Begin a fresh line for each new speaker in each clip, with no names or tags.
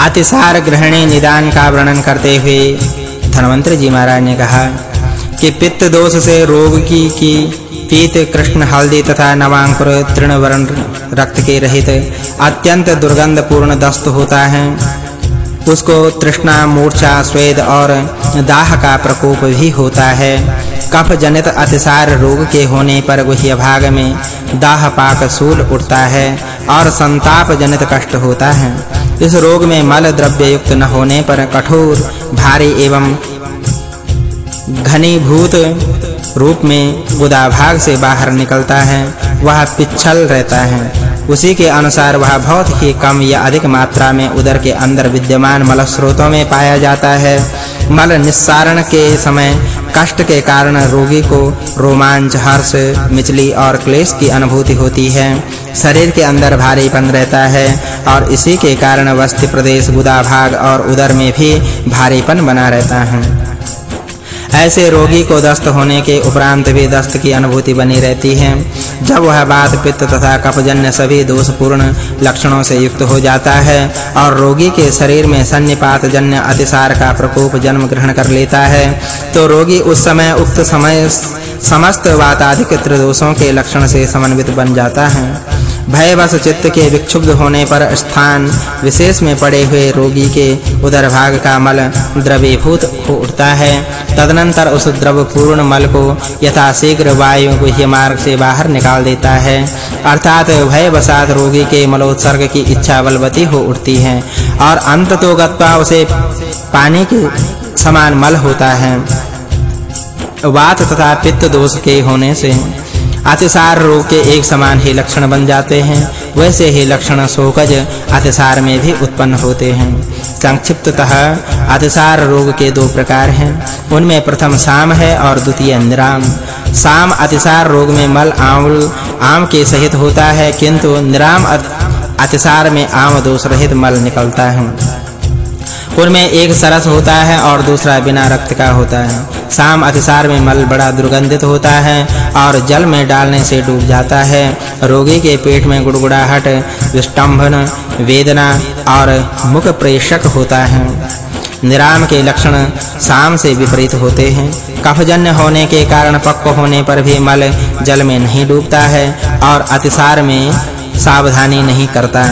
अतिसार ग्रहणी निदान का वर्णन करते हुए धनवंतर जी महाराज ने कहा कि पित्त दोष से रोग की की पीत कृष्ण हल्दी तथा नवांकुर तृणवर्ण रक्त के रहित अत्यंत दुर्गंध पूर्ण दस्त होता है। उसको तृष्णा, मूर्छा, स्वेद और दाह का प्रकोप भी होता है। कफ जनित अतिसार रोग के होने पर गुह्य भाग में दाह पाक सूल उठता है और संताप जनित कष्ट होता है। इस रोग में मल द्रव्य युक्त न होने पर कठोर, भारी एवं घनीभूत रूप में गुदा भाग से बाहर निकलता है। वह पिछल रहता है। उसी के अनुसार वह बहुत ही कम या अधिक मात्रा में उदर के अंदर विद्यमान मल स्रोतों में पाया जाता है। मल निस्सारण के समय कष्ट के कारण रोगी को रोमांच, हर्ष, मिचली और क्लेश की अनुभूति होती है। शरीर के अंदर भारीपन रहता है और इसी के कारण वस्ति प्रदेश, गुदा भाग और उदर में भी भारीपन बना रहता है। ऐसे रोगी को दस्त होने के उपरांत भी दस्त की अनुभूति बनी रहती है। जब वह बात, पित्त तथा कफजन्य सभी दोषपूर्ण लक्षणों से युक्त हो जाता है और रोगी के शरीर में सन्निपात जन्य अतिसार का प्रकोप जन्म ग्रहण कर लेता है तो रोगी उस समय उक्त समय, समस्त वाताधिक त्रिदोषों के लक्षण से समन्वित बन जाता है। भयवश चित्त के विक्षुब्ध होने पर स्थान विशेष में पड़े हुए रोगी के उदर भाग का मल द्रवीभूत हो उठता है। तदनंतर उस द्रव पूर्ण मल को यथाशीघ्र वायु गुह्य मार्ग से बाहर निकाल देता है। अर्थात भयवशात रोगी के मलोत्सर्ग की इच्छा बलवती हो उठती है और अंत तो उसे पानी के समान मल होता है। वात तथा पित्त दोष के होने से अतिसार रोग के एक समान ही लक्षण बन जाते हैं। वैसे ही लक्षण शोकज अतिसार में भी उत्पन्न होते हैं। संक्षिप्ततः, अतिसार रोग के दो प्रकार हैं। उनमें प्रथम साम है और द्वितीय निराम। साम अतिसार रोग में मल, आंवल, आम के सहित होता है, किंतु निराम अतिसार में आम दोष रहित मल निकलता है। उनमें एक सरस होता है और दूसरा बिना रक्त का होता है। शाम अतिसार में मल बड़ा दुर्गंधित होता है और जल में डालने से डूब जाता है। रोगी के पेट में गुड़गुड़ाहट, विष्टंभन, वेदना और मुख प्रेषक होता है। निराम के लक्षण शाम से विपरीत होते हैं। कफजन्य होने के कारण पक्व होने पर भी मल जल में नहीं डूबता है और अतिसार में सावधानी नहीं करता।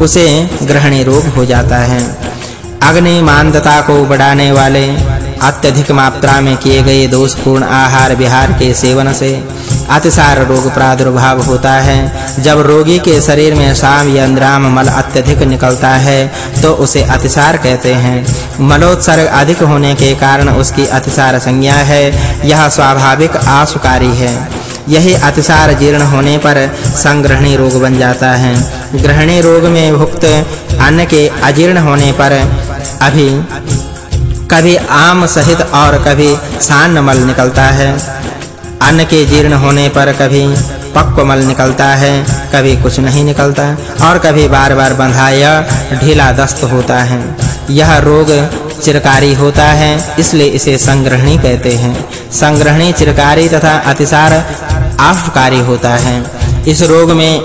उसे ग्रहणी रोग हो जाता है। अग्नि मानदता को बढ़ाने वाले अत्यधिक मात्रा में किए गए दोषपूर्ण आहार विहार के सेवन से अतिसार रोग प्रादुर्भाव होता है। जब रोगी के शरीर में साम या निराम मल अत्यधिक निकलता है तो उसे अतिसार कहते हैं। मलोत्सर्ग अधिक होने के कारण उसकी अतिसार संज्ञा है। यह स्वाभाविक आसुकारी है। यही अतिसार जीर्ण होने पर संग्रहणी रोग बन जाता है। ग्रहणी रोग में भुक्त अन्न के अजीर्ण होने पर अभी कभी आम सहित और कभी सान मल निकलता है। अन्न के जीर्ण होने पर कभी पक्व मल निकलता है, कभी कुछ नहीं निकलता और कभी बार-बार बंधा या ढीला दस्त होता है। यह रोग चिरकारी होता है, इसलिए इसे संग्रहणी कहते हैं। संग्रहणी चिरकारी तथा अतिसार आफकारी होता है। इस रोग में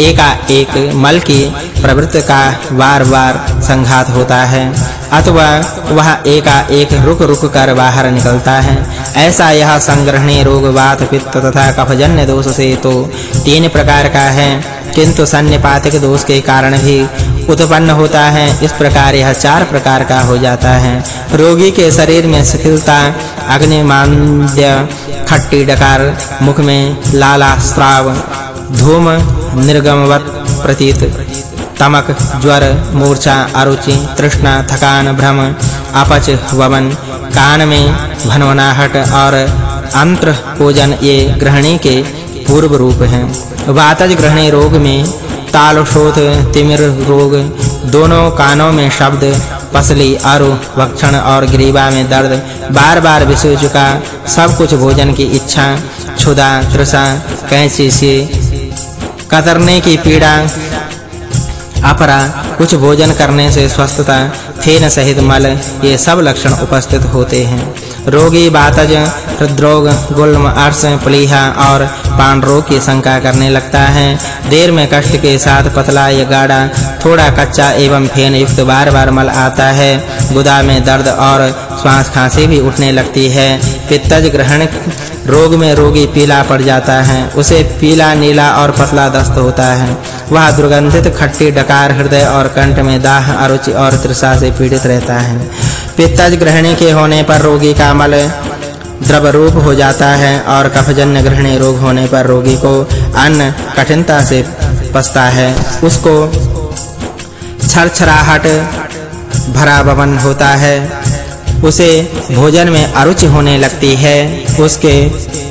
एका एक मल की प्रवृत्ति का बार-बार संघात होता है। अथवा वह एका एक रुक रुक कर बाहर निकलता है। ऐसा यह संग्रहणी रोग, वात, पित्त तथा कफजन्य दोष से तो तीन प्रकार का है, किंतु सन्निपातिक दोष के कारण भी उत्पन्न होता है। इस प्रकार यह चार प्रकार का हो जाता है। रोगी के शरीर में शिथिलता अग्निमांद्य खट्टी डकार, मुख में लाला स्राव धूम, निर्गमवत प्रतीत तमक, ज्वर, मूर्छा, अरुचि, तृष्णा, थकान, भ्रम, अपच, वमन कान में भनवनाहट और अंत्र भोजन ये ग्रहणी के पूर्व रूप हैं। वातज ग्रहणी रोग में तालशोथ, तिमिर रोग, दोनों कानों में शब्द, पसली, अरु, वक्षण और ग्रीवा में दर्द, बार-बार विसूचुका सब कुछ भोजन की इच्छा, क्षुधा, तृषा, कैंची से कतरने की पीड़ा अपरा कुछ भोजन करने से स्वस्थता फेन सहित मल, ये सब लक्षण उपस्थित होते हैं। रोगी, बातज, हृद्रोग, गुल्म अर्श प्लीहा और पान रोग की शंका करने लगता है। देर में कष्ट के साथ पतला या गाढ़ा, थोड़ा कच्चा एवं फेन युक्त बार-बार मल आता है। गुदा में दर्द और श्वास खांसी भी उठने लगती है। पित्तज ग्रहण, रोग में रोगी पीला पड़ जाता है। उसे पीला, नीला और पतला दस्त होता है। वह दुर्गंधित खट्टी डकार हृदय और कंठ में दाह, अरुचि और तृषा से पीड़ित रहता है। पित्तज ग्रहणी के होने पर रोगी का मल द्रव रूप हो जाता है और कफजन्य ग्रहणी रोग होने पर रोगी को अन्न कठिनता से पचता है। उसको छरछराहट भरा बवन होता है। उसे भोजन में अरुचि होने लगती है। उसके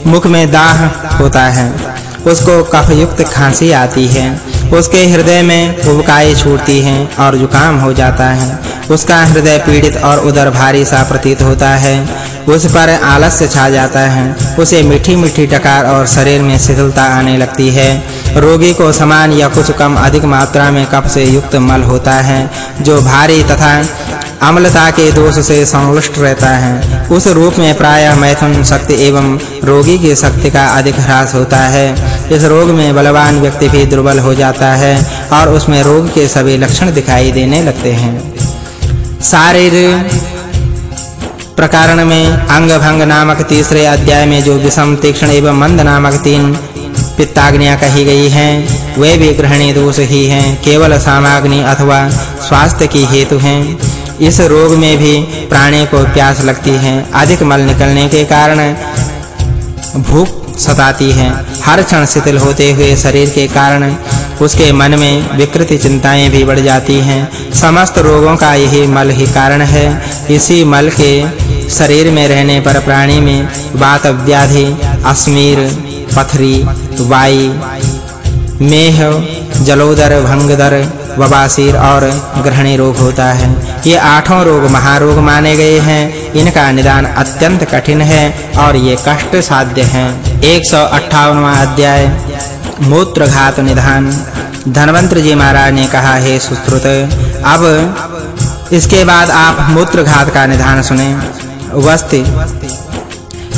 मुख में दाह होता है। उसको कफ युक्त खांसी आती है। उसके हृदय में उबकाई छूटती हैं और जुकाम हो जाता है। उसका हृदय पीड़ित और उदर भारी सा प्रतीत होता है। उस पर आलस्य छा जाता है। उसे मीठी-मीठी डकार और शरीर में शिथिलता आने लगती है। रोगी को समान या कुछ कम अधिक मात्रा में कफ से युक्त मल होता है, जो भारी तथा अम्लता के दोष से संलुष्ट रहता है। उस रूप में प्रायः मैथुन शक्ति एवं रोगी की शक्ति का अधिक ह्रास होता है। इस रोग में बलवान व्यक्ति भी दुर्बल हो जाता है और उसमें रोग के सभी लक्षण दिखाई देने लगते हैं। शारीर प्रकरण में अंग भंग नामक तीसरे अध्याय में जो विषम, तीक्ष्ण एवं मंद नामक तीन पित्ताग्नियाँ कही गई हैं, वे भी ग्रहणी दोष ही हैं, केवल सामाग्नि अथवा स्वास्थ्य की हेतु हैं। इस रोग में भी प्राणी को प्यास लगती है, अधिक मल निकलने के कारण भूख सताती है। हर क्षण शिथिल होते हुए शरीर के कारण उसके मन में विकृति चिंताएँ भी बढ़ जाती हैं। समस्त रोगों का यही मल ही कारण है। इसी मल के शरीर में रहने पर प्राणी में वात व्याधि अस्मीर पथरी वाई मेह, जलोदर, भंगदर बवासीर और ग्रहणी रोग होता है। ये आठों रोग महारोग माने गए हैं। इनका निदान अत्यंत कठिन है और ये कष्ट साध्य हैं। 158वां अध्याय, मूत्रघात निधान धनवंतर जी महाराज ने कहा, हे सुश्रुत, अब इसके बाद आप मूत्रघात का निधान सुने। वस्ति,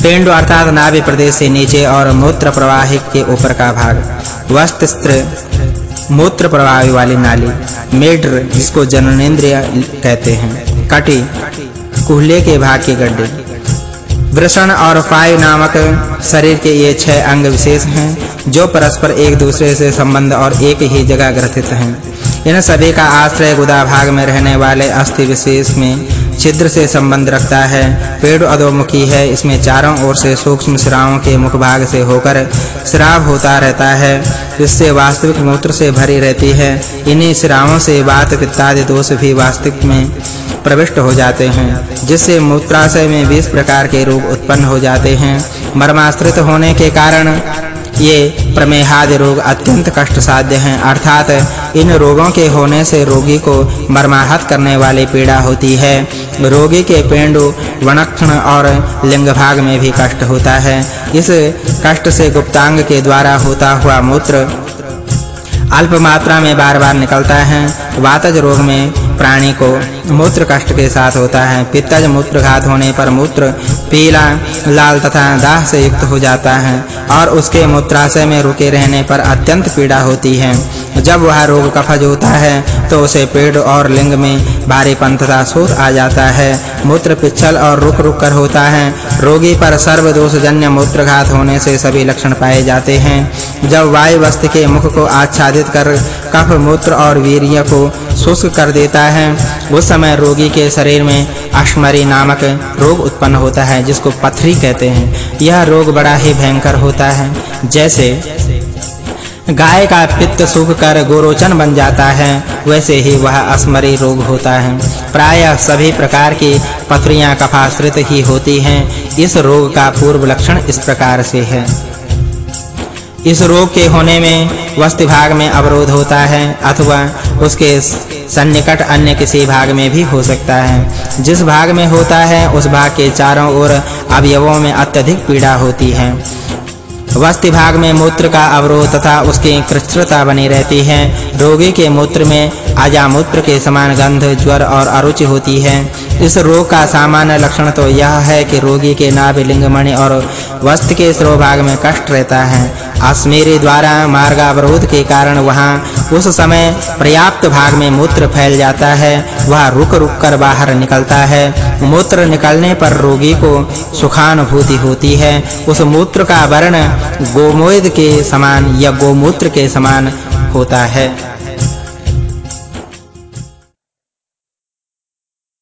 पिंड अर्थात नाभि प्रदेश से नीचे और मूत्र प्रवाहिक के ऊपर का भाग। वस्त्र मूत्र प्रवाह वाली नाली, मेड्र, जिसको जननेंद्रिय कहते हैं। कटी कुहले के भाग के गड्ढे। वृषण और फाय नामक शरीर के ये छह अंग विशेष हैं, जो परस्पर एक दूसरे से संबंध और एक ही जगह ग्रथित हैं। इन सभी का आश्रय गुदा भाग में रहने वाले अस्थि विशेष में छिद्र से संबंध रखता है। पेड़ अधोमुखी है। इसमें चारों ओर से सूक्ष्म सिराओं के मुख भाग से होकर श्राव होता रहता है इससे वास्तविक मूत्र से भरी रहती है। इन्हीं सिराओं से वात पित्तादि दोष भी वास्तविक में प्रविष्ट हो जाते हैं, जिससे मूत्राशय में 20 प्रकार के रोग उत्पन्न हो जाते हैं। मर्माश्रित होने के कारण ये प्रमेहादि रोग अत्यंत कष्ट साध्य हैं। अर्थात इन रोगों के होने से रोगी को मर्माहत करने वाली पीड़ा होती है। रोगी के पेंडु वणक्षण और लिंग भाग में भी कष्ट होता है। इस कष्ट से गुप्तांग के द्वारा होता हुआ मूत्र अल्प मात्रा में बार-बार निकलता है। वातज रोग में प्राणी को मूत्र कष्ट के साथ होता है। पित्तज मूत्रघात होने पर मूत्र पीला, लाल तथा दाह से युक्त हो जाता है और उसके मूत्राशय में रुके रहने पर अत्यंत पीड़ा होती है। जब वह रोग कफज होता है तो उसे पेट और लिंग में भारीपन तथा सूत आ जाता है। मूत्र पिच्छल और रुक-रुक कर होता है। रोगी पर सर्व दोषजन्य मूत्रघात होने से सभी लक्षण पाए जाते हैं। जब वायु वस्त्र के मुख को आच्छादित कर कफ, मूत्र और वीर्य को शुष्क कर देता है, उस समय रोगी के शरीर में अश्मरी नामक रोग उत्पन्न होता है, जिसको पथरी कहते हैं। यह रोग बड़ा ही भयंकर होता है। जैसे गाय का पित्त सूख कर गोरोचन बन जाता है, वैसे ही वह अस्मरी रोग होता है। प्रायः सभी प्रकार की पथरियाँ कफाश्रित ही होती हैं। इस रोग का पूर्व लक्षण इस प्रकार से है। इस रोग के होने में वस्ति भाग में अवरोध होता है, अथवा उसके सन्निकट अन्य किसी भाग में भी हो सकता है। जिस भाग में होता है, उस भाग के चारों ओर अवयवों में अत्यधिक पीड़ा होती है। वस्ति भाग में मूत्र का अवरोध तथा उसकी कृष्णता बनी रहती है। रोगी के मूत्र में अजामूत्र के समान गंध, ज्वर और अरुचि होती है। इस रोग का सामान्य लक्षण तो यह है कि रोगी के नाभि लिंगमणि और वस्त्र के भाग में कष्ट रहता है। अश्मेरी द्वारा मार्ग अवरोध के कारण वहाँ उस समय पर्याप्त भाग में मूत्र फैल जाता है। वह रुक-रुक कर बाहर निकलता है। मूत्र निकलने पर रोगी को सुखानुभूति होती है। उस मूत्र का वर्ण गोमोद के समान या गोमूत्र के समान होता है।